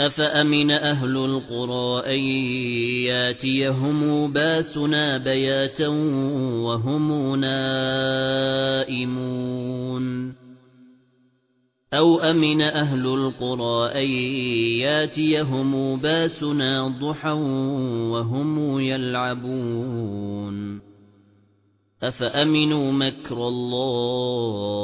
أَفَأَمِنَ أَهْلُ الْقُرَىٰ أَن يَأْتِيَهُم بَأْسُنَا بَيَاتًا وَهُمْ نَائِمُونَ؟ أَوْ أَمِنَ أَهْلُ الْقُرَىٰ أَن يَأْتِيَهُم بَأْسُنَا ضُحًى وَهُمْ يَلْعَبُونَ؟ أَفَأَمِنُوا مَكْرَ اللَّهِ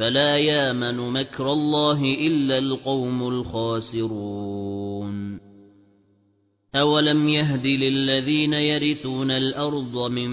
فلا يامن مكر الله إلا القوم الخاسرون. أولم يهد للذين يرثون الأرض من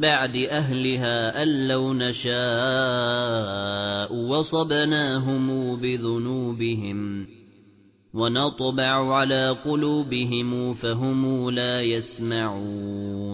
بعد أهلها أن لو نشاء وصبناهم بذنوبهم ونطبع على قلوبهم فهم لا يسمعون.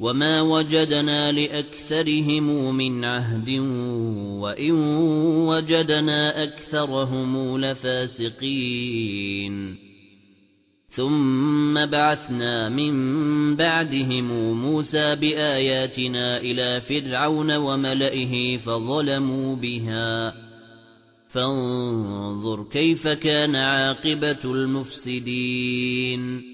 وَمَا وَجَدْنَا لِأَكْثَرِهِمْ مِنْ عَهْدٍ وَإِنْ وَجَدْنَا أَكْثَرَهُمْ لَفَاسِقِينَ ثُمَّ بَعَثْنَا مِنْ بَعْدِهِمْ مُوسَى بِآيَاتِنَا إِلَى فِرْعَوْنَ وَمَلَئِهِ فَظَلَمُوا بِهَا فَانظُرْ كَيْفَ كَانَ عَاقِبَةُ الْمُفْسِدِينَ